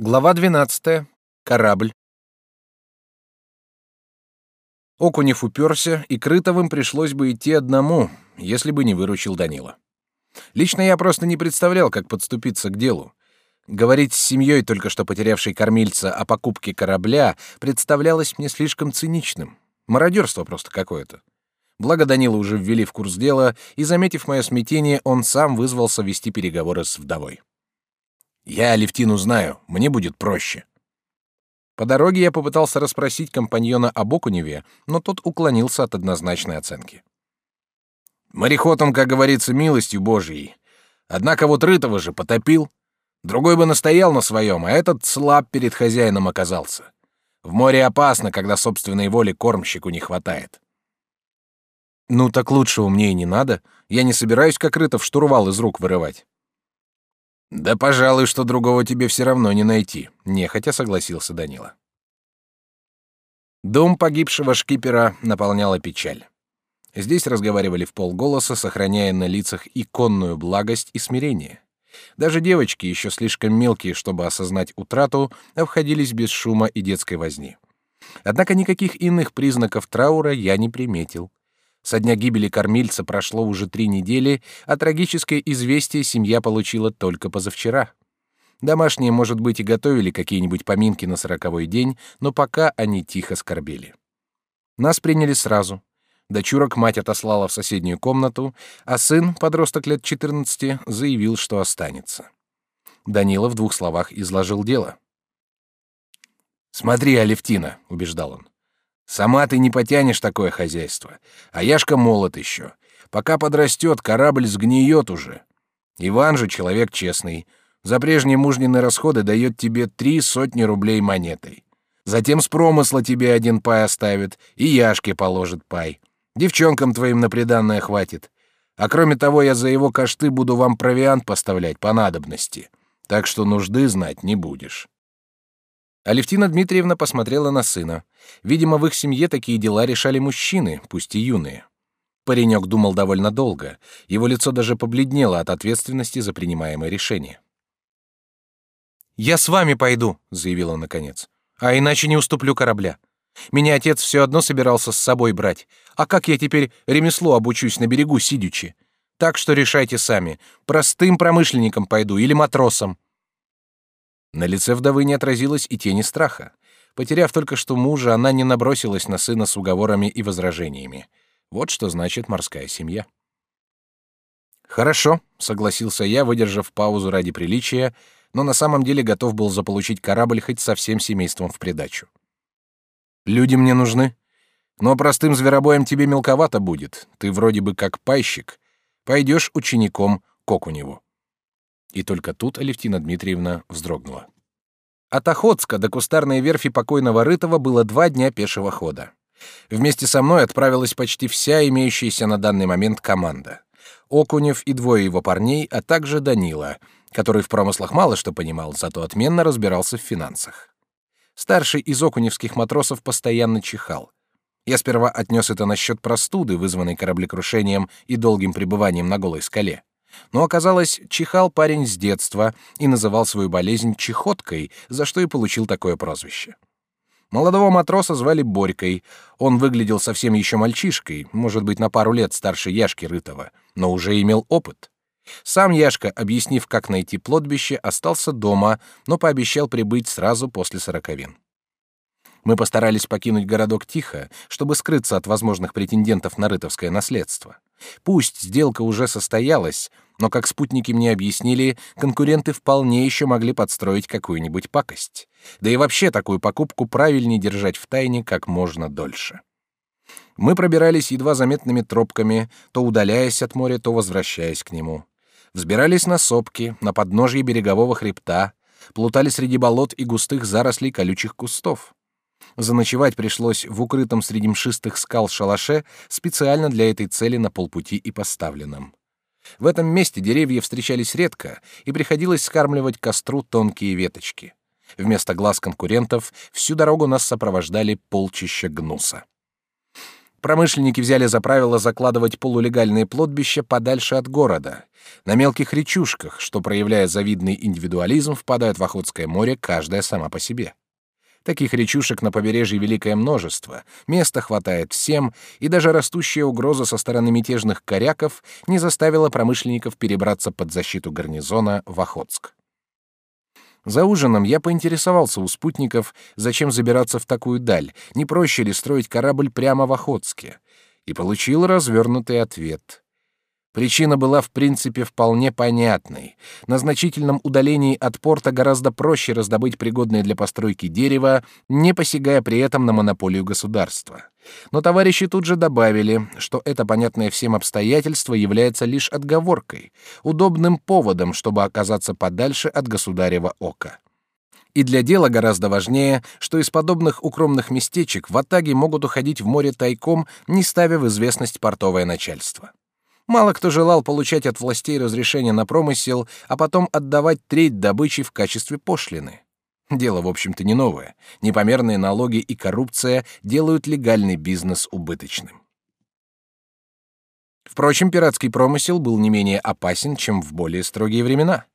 Глава 12. Корабль. Окунев уперся, и Крытовым пришлось бы идти одному, если бы не выручил Данила. Лично я просто не представлял, как подступиться к делу. Говорить с семьей, только что потерявшей кормильца, о покупке корабля представлялось мне слишком циничным. Мародерство просто какое-то. Благо Данила уже ввели в курс дела, и, заметив мое смятение, он сам вызвался вести переговоры с вдовой. Я Алевтину знаю, мне будет проще. По дороге я попытался расспросить компаньона об Окуневе, но тот уклонился от однозначной оценки. Мореход он, как говорится, милостью Божией. Однако вот Рытого же потопил. Другой бы настоял на своем, а этот слаб перед хозяином оказался. В море опасно, когда собственной воли кормщику не хватает. Ну так лучшего мне и не надо. Я не собираюсь как Рытов штурвал из рук вырывать. Да, пожалуй, что другого тебе все равно не найти, нехотя согласился Данила. Дом погибшего шкипера наполняла печаль. Здесь разговаривали в полголоса, сохраняя на лицах иконную благость и смирение. Даже девочки, еще слишком мелкие, чтобы осознать утрату, обходились без шума и детской возни. Однако никаких иных признаков траура я не приметил. Со дня гибели кормильца прошло уже три недели, а трагическое известие семья получила только позавчера. Домашние, может быть, и готовили какие-нибудь поминки на сороковой день, но пока они тихо скорбели. Нас приняли сразу. Дочурок мать отослала в соседнюю комнату, а сын, подросток лет 14, заявил, что останется. Данила в двух словах изложил дело. «Смотри, Алевтина», — убеждал он, Сама ты не потянешь такое хозяйство. А Яшка молод еще. Пока подрастет, корабль сгниет уже. Иван же человек честный. За прежние мужнины расходы дает тебе три сотни рублей монетой. Затем с промысла тебе один пай оставит, и Яшке положит пай. Девчонкам твоим на приданное хватит. А кроме того, я за его кошты буду вам провиант поставлять по надобности. Так что нужды знать не будешь. Алевтина Дмитриевна посмотрела на сына. Видимо, в их семье такие дела решали мужчины, пусть и юные. Паренек думал довольно долго. Его лицо даже побледнело от ответственности за принимаемое решение. «Я с вами пойду», — заявил он наконец. «А иначе не уступлю корабля. Меня отец все одно собирался с собой брать. А как я теперь ремесло обучусь на берегу сидячи? Так что решайте сами. Простым промышленником пойду или матросом». На лице вдовы не отразилось и тени страха. Потеряв только что мужа, она не набросилась на сына с уговорами и возражениями. Вот что значит морская семья. Хорошо, согласился я, выдержав паузу ради приличия, но на самом деле готов был заполучить корабль хоть со всем семейством в придачу. Люди мне нужны, но простым зверобоем тебе мелковато будет. Ты вроде бы как пайщик, пойдешь учеником к Окуневу. И только тут Алевтина Дмитриевна вздрогнула. От Охотска до кустарной верфи покойного Рытова было два дня пешего хода. Вместе со мной отправилась почти вся имеющаяся на данный момент команда. Окунев и двое его парней, а также Данила, который в промыслах мало что понимал, зато отменно разбирался в финансах. Старший из окуневских матросов постоянно чихал. Я сперва отнес это насчет простуды, вызванной кораблекрушением и долгим пребыванием на голой скале. Но оказалось, чихал парень с детства и называл свою болезнь чехоткой, за что и получил такое прозвище. Молодого матроса звали Борькой. Он выглядел совсем еще мальчишкой, может быть, на пару лет старше Яшки Рытова, но уже имел опыт. Сам Яшка, объяснив, как найти плотбище, остался дома, но пообещал прибыть сразу после сороковин. Мы постарались покинуть городок тихо, чтобы скрыться от возможных претендентов на рытовское наследство. Пусть сделка уже состоялась, но, как спутники мне объяснили, конкуренты вполне еще могли подстроить какую-нибудь пакость. Да и вообще такую покупку правильнее держать в тайне как можно дольше. Мы пробирались едва заметными тропками, то удаляясь от моря, то возвращаясь к нему. Взбирались на сопки, на подножье берегового хребта, плутали среди болот и густых зарослей колючих кустов. Заночевать пришлось в укрытом среди мшистых скал шалаше, специально для этой цели на полпути и поставленном. В этом месте деревья встречались редко, и приходилось скармливать костру тонкие веточки. Вместо глаз конкурентов всю дорогу нас сопровождали полчища гнуса. Промышленники взяли за правило закладывать полулегальные плотбища подальше от города, на мелких речушках, что, проявляя завидный индивидуализм, впадают в Охотское море каждая сама по себе. Таких речушек на побережье великое множество, места хватает всем, и даже растущая угроза со стороны мятежных коряков не заставила промышленников перебраться под защиту гарнизона в Охотск. За ужином я поинтересовался у спутников, зачем забираться в такую даль, не проще ли строить корабль прямо в Охотске, и получил развернутый ответ. Причина была в принципе вполне понятной. На значительном удалении от порта гораздо проще раздобыть пригодное для постройки дерево, не посягая при этом на монополию государства. Но товарищи тут же добавили, что это понятное всем обстоятельство является лишь отговоркой, удобным поводом, чтобы оказаться подальше от государева ока. И для дела гораздо важнее, что из подобных укромных местечек в Атаге могут уходить в море тайком, не ставя в известность портовое начальство. Мало кто желал получать от властей разрешение на промысел, а потом отдавать треть добычи в качестве пошлины. Дело, в общем-то, не новое. Непомерные налоги и коррупция делают легальный бизнес убыточным. Впрочем, пиратский промысел был не менее опасен, чем в более строгие времена.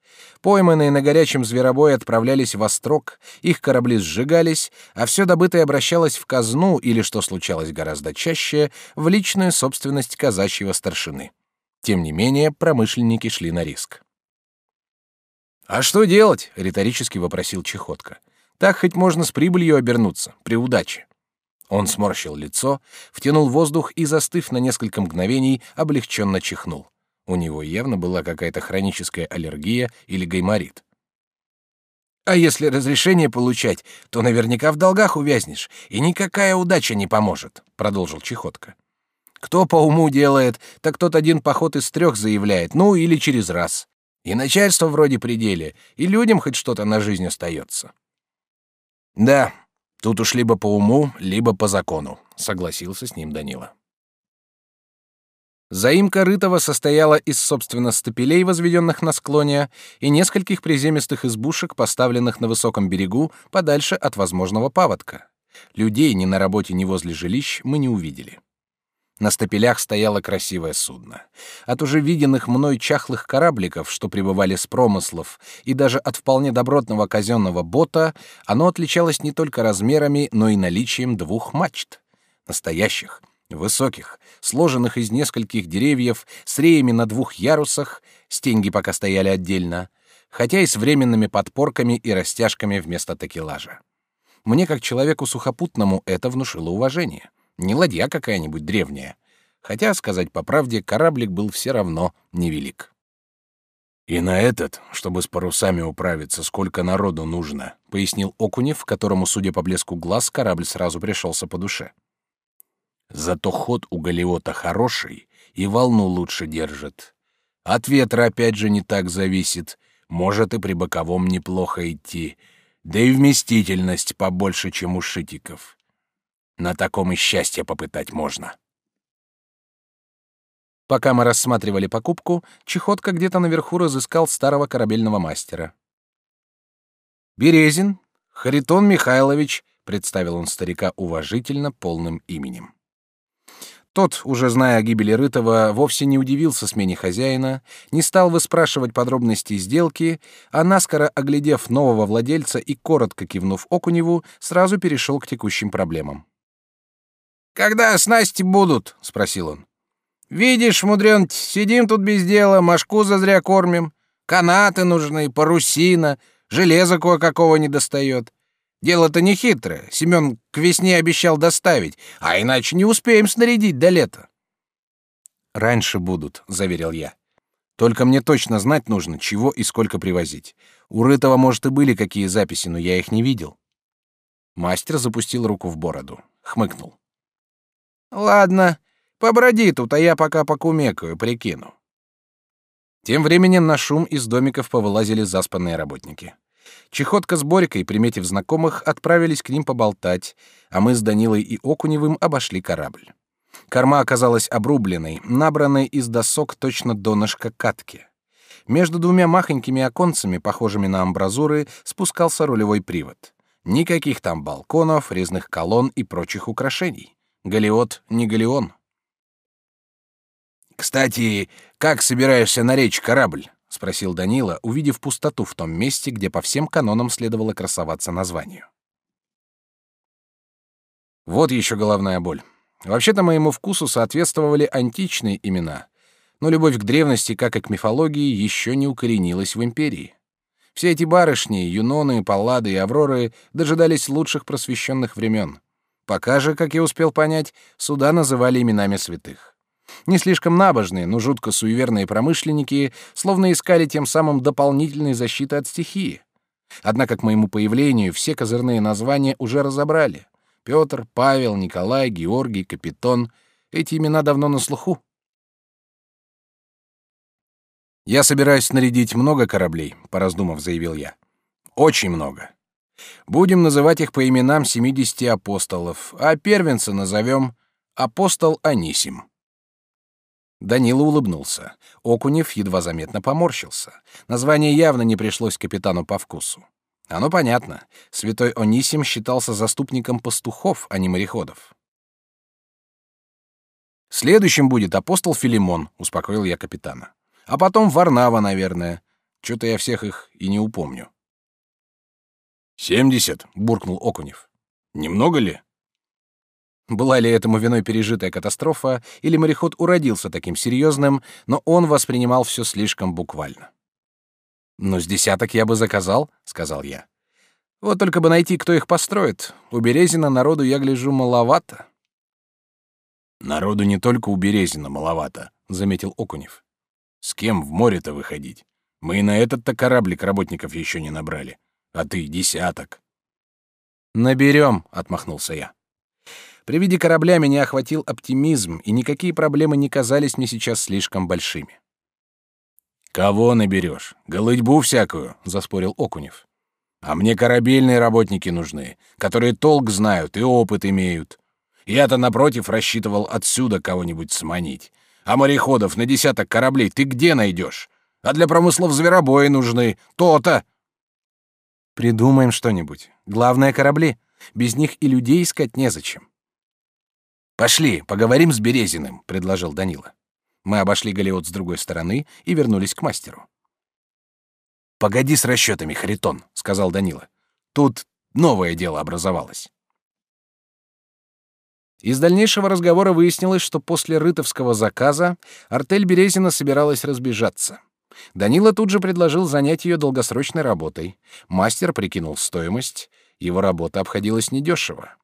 Пойманные на горячем зверобое отправлялись в острог, их корабли сжигались, а все добытое обращалось в казну или, что случалось гораздо чаще, в личную собственность казачьего старшины. Тем не менее, промышленники шли на риск. «А что делать?» — риторически вопросил Чехотка. «Так хоть можно с прибылью обернуться, при удаче». Он сморщил лицо, втянул воздух и, застыв на несколько мгновений, облегченно чихнул. У него явно была какая-то хроническая аллергия или гайморит. «А если разрешение получать, то наверняка в долгах увязнешь, и никакая удача не поможет», — продолжил Чехотка. Кто по уму делает, так тот один поход из трех заявляет, ну или через раз. И начальство вроде пределе, и людям хоть что-то на жизнь остается. Да, тут уж либо по уму, либо по закону, согласился с ним Данила. Заимка Рытова состояла из, собственно, стапелей, возведенных на склоне, и нескольких приземистых избушек, поставленных на высоком берегу, подальше от возможного паводка. Людей ни на работе, ни возле жилищ мы не увидели. На стапелях стояло красивое судно. От уже виденных мной чахлых корабликов, что прибывали с промыслов, и даже от вполне добротного казенного бота, оно отличалось не только размерами, но и наличием двух мачт. Настоящих, высоких, сложенных из нескольких деревьев, с реями на двух ярусах, стенги пока стояли отдельно, хотя и с временными подпорками и растяжками вместо такелажа. Мне, как человеку сухопутному, это внушило уважение. Не ладья какая-нибудь древняя. Хотя, сказать по правде, кораблик был все равно невелик. «И на этот, чтобы с парусами управиться, сколько народу нужно», — пояснил Окунев, которому, судя по блеску глаз, корабль сразу пришелся по душе. «Зато ход у галиота хороший, и волну лучше держит. От ветра опять же не так зависит, может и при боковом неплохо идти, да и вместительность побольше, чем у шитиков. На таком и счастье попытать можно. Пока мы рассматривали покупку, Чехотка где-то наверху разыскал старого корабельного мастера. «Березин, Харитон Михайлович», — представил он старика уважительно полным именем. Тот, уже зная о гибели Рытова, вовсе не удивился смене хозяина, не стал выспрашивать подробности сделки, а наскоро оглядев нового владельца и коротко кивнув Окуневу, сразу перешел к текущим проблемам. «Когда снасти будут?» — спросил он. «Видишь, мудрен, сидим тут без дела, мошку зазря кормим. Канаты нужны, парусина, железа кое-какого не достает. Дело-то не хитрое. Семен к весне обещал доставить, а иначе не успеем снарядить до лета». «Раньше будут», — заверил я. «Только мне точно знать нужно, чего и сколько привозить. У Рытова, может, и были какие записи, но я их не видел». Мастер запустил руку в бороду, хмыкнул. Ладно, поброди тут, а я пока покумекаю, прикину. Тем временем на шум из домиков повылазили заспанные работники. Чехотка с Борькой, приметив знакомых, отправились к ним поболтать, а мы с Данилой и Окуневым обошли корабль. Корма оказалась обрубленной, набранной из досок точно донышко катки. Между двумя махонькими оконцами, похожими на амбразуры, спускался рулевой привод. Никаких там балконов, резных колонн и прочих украшений. Галиот не галеон. Кстати, как собираешься наречь корабль? спросил Данила, увидев пустоту в том месте, где по всем канонам следовало красоваться названию. Вот еще головная боль. Вообще-то моему вкусу соответствовали античные имена, но любовь к древности, как и к мифологии, еще не укоренилась в империи. Все эти барышни, юноны, паллады и авроры дожидались лучших просвещенных времен. Пока же, как я успел понять, суда называли именами святых. Не слишком набожные, но жутко суеверные промышленники словно искали тем самым дополнительной защиты от стихии. Однако к моему появлению все козырные названия уже разобрали. Петр, Павел, Николай, Георгий, Капитон — эти имена давно на слуху. «Я собираюсь снарядить много кораблей», — пораздумав, заявил я. «Очень много. Будем называть их по именам семидесяти апостолов, а первенца назовем апостол Анисим». Данила улыбнулся. Окунев едва заметно поморщился. Название явно не пришлось капитану по вкусу. Оно понятно. Святой Онисим считался заступником пастухов, а не мореходов. Следующим будет апостол Филимон, успокоил я капитана. А потом Варнава, наверное. Что-то я всех их и не упомню. «Семьдесят», — буркнул Окунев. «Немного ли?» Была ли этому виной пережитая катастрофа, или мореход уродился таким серьезным, но он воспринимал все слишком буквально. «Ну, с десяток я бы заказал», — сказал я. «Вот только бы найти, кто их построит. У Березина народу, я гляжу, маловато». «Народу не только у Березина маловато», — заметил Окунев. С кем в море-то выходить? Мы и на этот-то кораблик работников еще не набрали. А ты десяток. Наберем, отмахнулся я. При виде корабля меня охватил оптимизм, и никакие проблемы не казались мне сейчас слишком большими. Кого наберешь? Голытьбу всякую, заспорил Окунев. А мне корабельные работники нужны, которые толк знают и опыт имеют. Я-то напротив рассчитывал отсюда кого-нибудь сманить. А мореходов на десяток кораблей ты где найдешь? А для промыслов зверобои нужны. То-то. Придумаем что-нибудь. Главное — корабли. Без них и людей искать незачем. «Пошли, поговорим с Березиным», — предложил Данила. Мы обошли галеот с другой стороны и вернулись к мастеру. «Погоди с расчетами, Харитон», — сказал Данила. «Тут новое дело образовалось». Из дальнейшего разговора выяснилось, что после рытовского заказа артель Березина собиралась разбежаться. Данила тут же предложил занять ее долгосрочной работой. Мастер прикинул стоимость. Его работа обходилась недешево.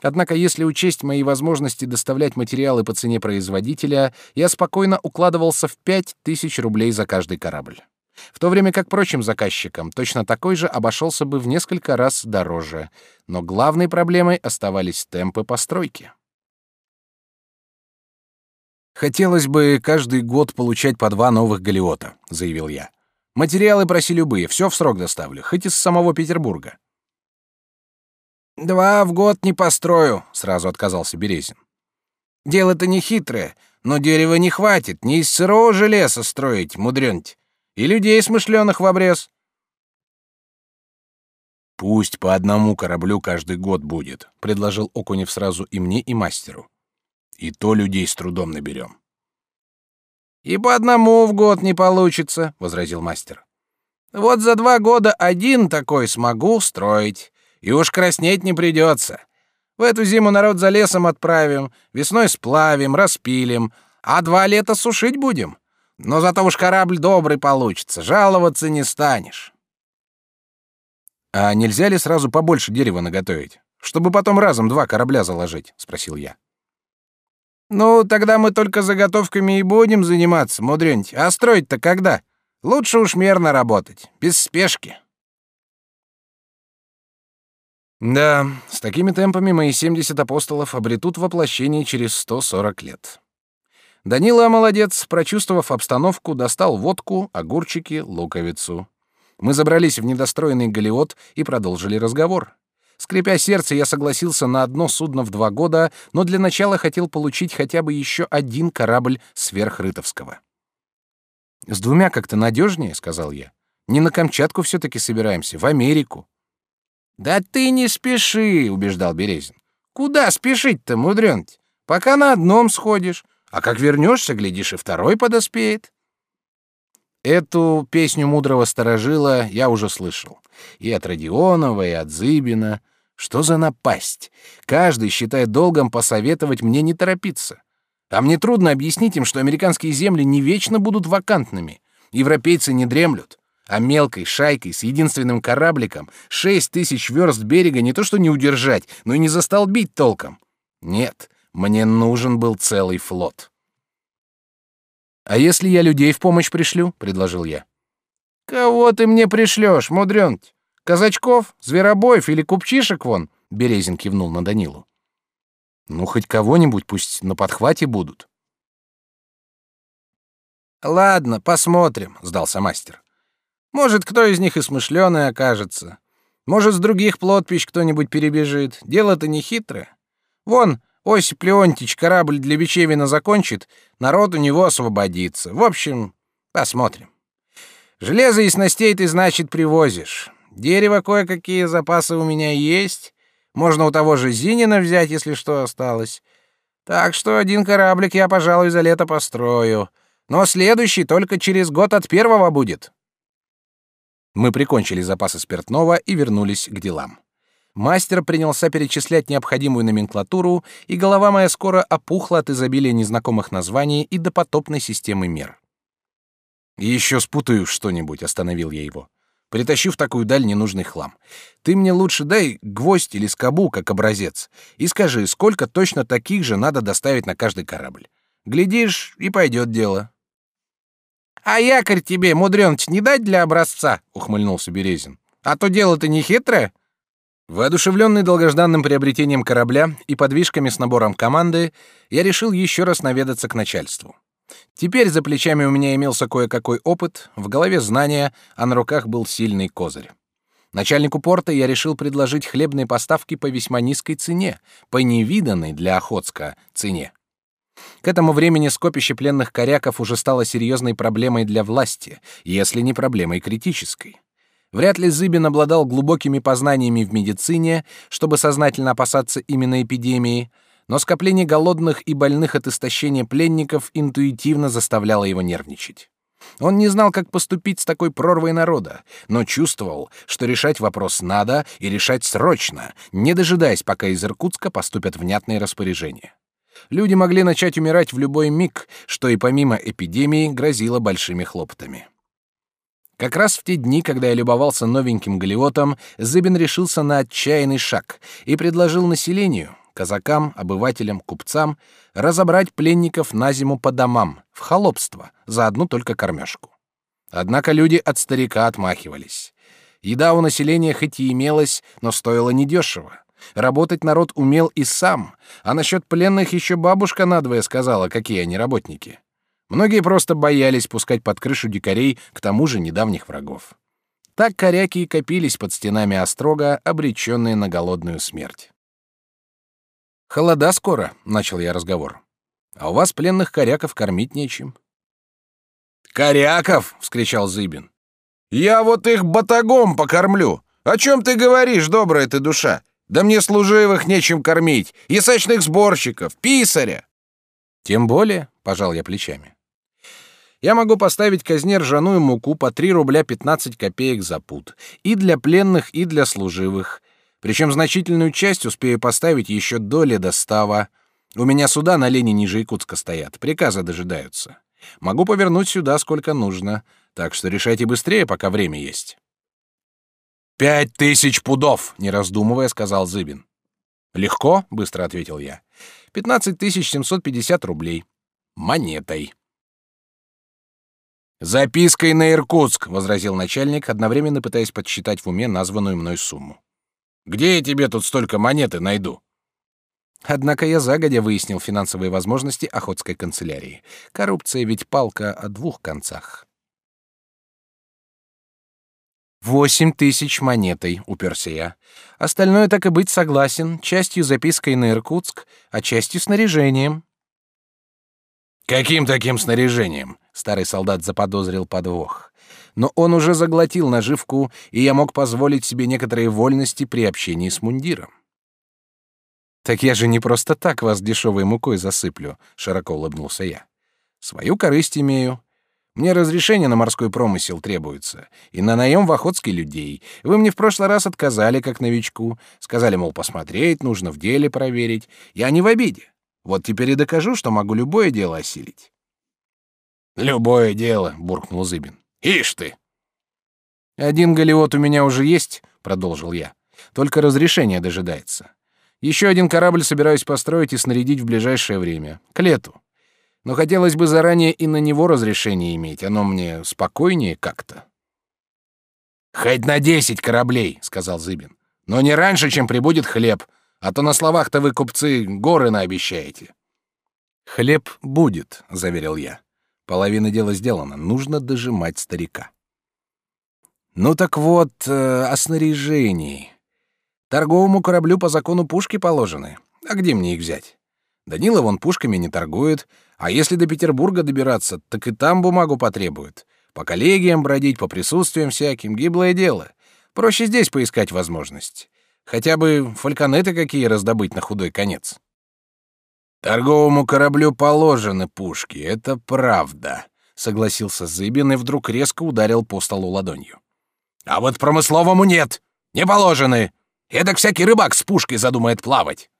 Однако, если учесть мои возможности доставлять материалы по цене производителя, я спокойно укладывался в пять тысяч рублей за каждый корабль. В то время как прочим заказчикам точно такой же обошелся бы в несколько раз дороже. Но главной проблемой оставались темпы постройки. Хотелось бы каждый год получать по два новых галеота, заявил я. Материалы проси любые, все в срок доставлю, хоть из самого Петербурга. Два в год не построю, сразу отказался Березин. Дело-то не хитрое, но дерева не хватит, не из сырого железа строить, мудрёнть, и людей смышленых в обрез. Пусть по одному кораблю каждый год будет, предложил Окунев сразу и мне, и мастеру. И то людей с трудом наберем. И по одному в год не получится, возразил мастер. Вот за два года один такой смогу строить, и уж краснеть не придется. В эту зиму народ за лесом отправим, весной сплавим, распилим, а два лета сушить будем. Но зато уж корабль добрый получится, жаловаться не станешь. А нельзя ли сразу побольше дерева наготовить, чтобы потом разом два корабля заложить, спросил я. Ну, тогда мы только заготовками и будем заниматься, мудрёнь. А строить-то когда? Лучше уж мерно работать, без спешки. Да, с такими темпами мои 70 апостолов обретут воплощение через 140 лет. Данила, молодец, прочувствовав обстановку, достал водку, огурчики, луковицу. Мы забрались в недостроенный галеот и продолжили разговор. Скрипя сердце, я согласился на одно судно в два года, но для начала хотел получить хотя бы еще один корабль сверхрытовского. «С двумя как-то надежнее», — сказал я. «Не на Камчатку все-таки собираемся, в Америку». «Да ты не спеши», — убеждал Березин. «Куда спешить-то, мудрёнть? Пока на одном сходишь, а как вернешься, глядишь, и второй подоспеет. Эту песню мудрого сторожила я уже слышал. И от Родионова, и от Зыбина. Что за напасть? Каждый считает долгом посоветовать мне не торопиться. А мне трудно объяснить им, что американские земли не вечно будут вакантными. Европейцы не дремлют. А мелкой шайкой с единственным корабликом шесть тысяч верст берега не то что не удержать, но и не застолбить толком. Нет, мне нужен был целый флот. «А если я людей в помощь пришлю?» — предложил я. «Кого ты мне пришлешь, мудрёнть? Казачков, зверобоев или купчишек вон?» — Березин кивнул на Данилу. «Ну, хоть кого-нибудь, пусть на подхвате будут». «Ладно, посмотрим», — сдался мастер. «Может, кто из них и смышленый окажется. Может, с других плотпищ кто-нибудь перебежит. Дело-то не хитрое. Вон, Осип Леонтич корабль для Бичевина закончит, народ у него освободится. В общем, посмотрим. Железо и снастей ты, значит, привозишь. Дерево кое-какие запасы у меня есть. Можно у того же Зинина взять, если что осталось. Так что один кораблик я, пожалуй, за лето построю. Но следующий только через год от первого будет. Мы прикончили запасы спиртного и вернулись к делам. Мастер принялся перечислять необходимую номенклатуру, и голова моя скоро опухла от изобилия незнакомых названий и допотопной системы мер. «Еще спутаю что-нибудь», — остановил я его. «Притащи в такую даль ненужный хлам. Ты мне лучше дай гвоздь или скобу, как образец, и скажи, сколько точно таких же надо доставить на каждый корабль. Глядишь, и пойдет дело». «А якорь тебе, мудрёныч, не дать для образца?» — ухмыльнулся Березин. «А то дело-то не хитрое». Воодушевленный долгожданным приобретением корабля и подвижками с набором команды, я решил еще раз наведаться к начальству. Теперь за плечами у меня имелся кое-какой опыт, в голове знания, а на руках был сильный козырь. Начальнику порта я решил предложить хлебные поставки по весьма низкой цене, по невиданной для Охотска цене. К этому времени скопище пленных коряков уже стало серьезной проблемой для власти, если не проблемой критической. Вряд ли Зыбин обладал глубокими познаниями в медицине, чтобы сознательно опасаться именно эпидемии, но скопление голодных и больных от истощения пленников интуитивно заставляло его нервничать. Он не знал, как поступить с такой прорвой народа, но чувствовал, что решать вопрос надо и решать срочно, не дожидаясь, пока из Иркутска поступят внятные распоряжения. Люди могли начать умирать в любой миг, что и помимо эпидемии грозило большими хлопотами. Как раз в те дни, когда я любовался новеньким галиотом, Зыбин решился на отчаянный шаг и предложил населению, казакам, обывателям, купцам, разобрать пленников на зиму по домам, в холопство, за одну только кормежку. Однако люди от старика отмахивались. Еда у населения хоть и имелась, но стоила недешево. Работать народ умел и сам, а насчет пленных еще бабушка надвое сказала, какие они работники. Многие просто боялись пускать под крышу дикарей, к тому же недавних врагов. Так коряки и копились под стенами острога, обреченные на голодную смерть. «Холода скоро», — начал я разговор. «А у вас пленных коряков кормить нечем». «Коряков!» — вскричал Зыбин. «Я вот их батагом покормлю. О чем ты говоришь, добрая ты душа? Да мне служивых нечем кормить, ясочных сборщиков, писаря». «Тем более», — пожал я плечами я могу поставить казне ржаную муку по 3 рубля 15 копеек за пуд. И для пленных, и для служивых. Причем значительную часть успею поставить еще до ледостава. У меня суда на лени ниже Якутска стоят, приказы дожидаются. Могу повернуть сюда сколько нужно, так что решайте быстрее, пока время есть. «Пять тысяч пудов!» — не раздумывая, сказал Зыбин. «Легко», — быстро ответил я. «Пятнадцать тысяч семьсот пятьдесят рублей. Монетой». Запиской на Иркутск, возразил начальник, одновременно пытаясь подсчитать в уме названную мной сумму. Где я тебе тут столько монеты найду? Однако я загодя выяснил финансовые возможности охотской канцелярии. Коррупция ведь палка о двух концах. «Восемь тысяч монетой», — уперся я. «Остальное, так и быть, согласен, частью запиской на Иркутск, а частью снаряжением». «Каким таким снаряжением?» Старый солдат заподозрил подвох. Но он уже заглотил наживку, и я мог позволить себе некоторые вольности при общении с мундиром. Так я же не просто так вас дешевой мукой засыплю, широко улыбнулся я. Свою корысть имею. Мне разрешение на морской промысел требуется, и на наем в Охотске людей. Вы мне в прошлый раз отказали как новичку, сказали, мол, посмотреть нужно, в деле проверить. Я не в обиде. Вот теперь и докажу, что могу любое дело осилить. Любое дело, буркнул Зыбин. Ишь ты. Один галеот у меня уже есть, продолжил я. Только разрешение дожидается. Еще один корабль собираюсь построить и снарядить в ближайшее время, к лету. Но хотелось бы заранее и на него разрешение иметь, оно мне спокойнее как-то. Хоть на десять кораблей, сказал Зыбин, но не раньше, чем прибудет хлеб, а то на словах-то вы купцы горы наобещаете. Хлеб будет, заверил я. Половина дела сделана, нужно дожимать старика. Ну так вот, э, о снаряжении. Торговому кораблю по закону пушки положены. А где мне их взять? Данила вон пушками не торгует, а если до Петербурга добираться, так и там бумагу потребуют. По коллегиям бродить, по присутствиям всяким, гиблое дело. Проще здесь поискать возможность. Хотя бы фальконеты какие раздобыть на худой конец. Торговому кораблю положены пушки, это правда, согласился Зыбин и вдруг резко ударил по столу ладонью. А вот промысловому нет, не положены. Эдак всякий рыбак с пушкой задумает плавать.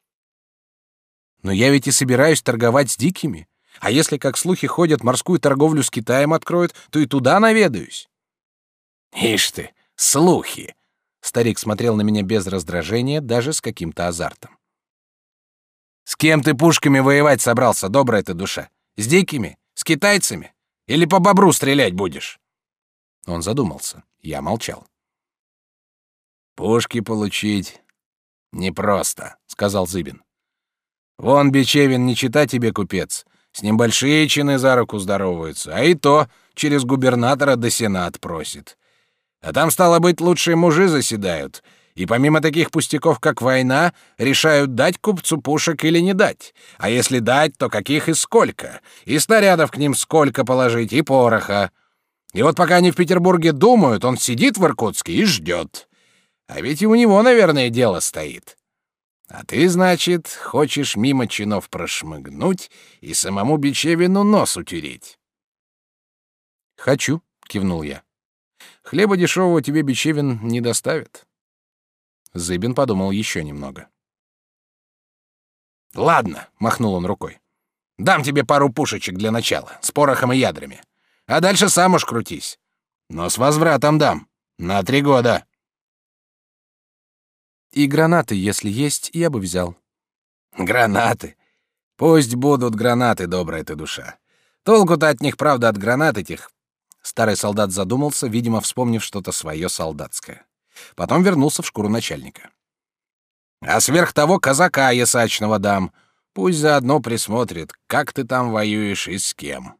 Но я ведь и собираюсь торговать с дикими. А если, как слухи ходят, морскую торговлю с Китаем откроют, то и туда наведаюсь. Ишь ты, слухи. Старик смотрел на меня без раздражения, даже с каким-то азартом. С кем ты пушками воевать собрался, добрая ты душа? С дикими? С китайцами? Или по бобру стрелять будешь? Он задумался. Я молчал. Пушки получить непросто, сказал Зыбин. Вон Бечевин не чита тебе купец, с ним большие чины за руку здороваются, а и то через губернатора до сенат просит. А там стало быть лучшие мужи заседают, и помимо таких пустяков, как война, решают дать купцу пушек или не дать. А если дать, то каких и сколько? И снарядов к ним сколько положить, и пороха. И вот пока они в Петербурге думают, он сидит в Иркутске и ждет. А ведь и у него, наверное, дело стоит. А ты, значит, хочешь мимо чинов прошмыгнуть и самому Бичевину нос утереть? Хочу, кивнул я. Хлеба дешевого тебе Бичевин не доставит. Зыбин подумал еще немного. Ладно, махнул он рукой. Дам тебе пару пушечек для начала, с порохом и ядрами. А дальше сам уж крутись. Но с возвратом дам. На три года. И гранаты, если есть, я бы взял. Гранаты. Пусть будут гранаты, добрая ты душа. Толку-то от них, правда, от гранат этих. Старый солдат задумался, видимо, вспомнив что-то свое солдатское. Потом вернулся в шкуру начальника. А сверх того казака ясачного дам. Пусть заодно присмотрит, как ты там воюешь и с кем.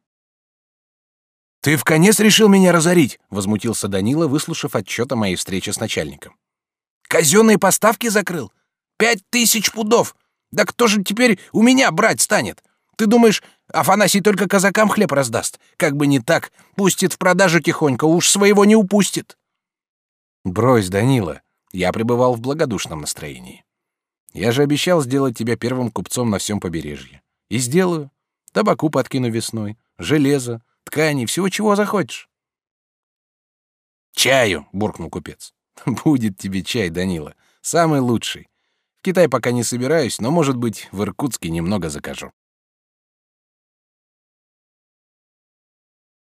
Ты в конец решил меня разорить, возмутился Данила, выслушав отчет о моей встрече с начальником. Казенные поставки закрыл? Пять тысяч пудов! Да кто же теперь у меня брать станет? Ты думаешь, Афанасий только казакам хлеб раздаст? Как бы не так, пустит в продажу тихонько, уж своего не упустит. Брось, Данила. Я пребывал в благодушном настроении. Я же обещал сделать тебя первым купцом на всем побережье. И сделаю. Табаку подкину весной, железо, ткани, всего чего захочешь. Чаю, буркнул купец. Будет тебе чай, Данила, самый лучший. В Китай пока не собираюсь, но, может быть, в Иркутске немного закажу.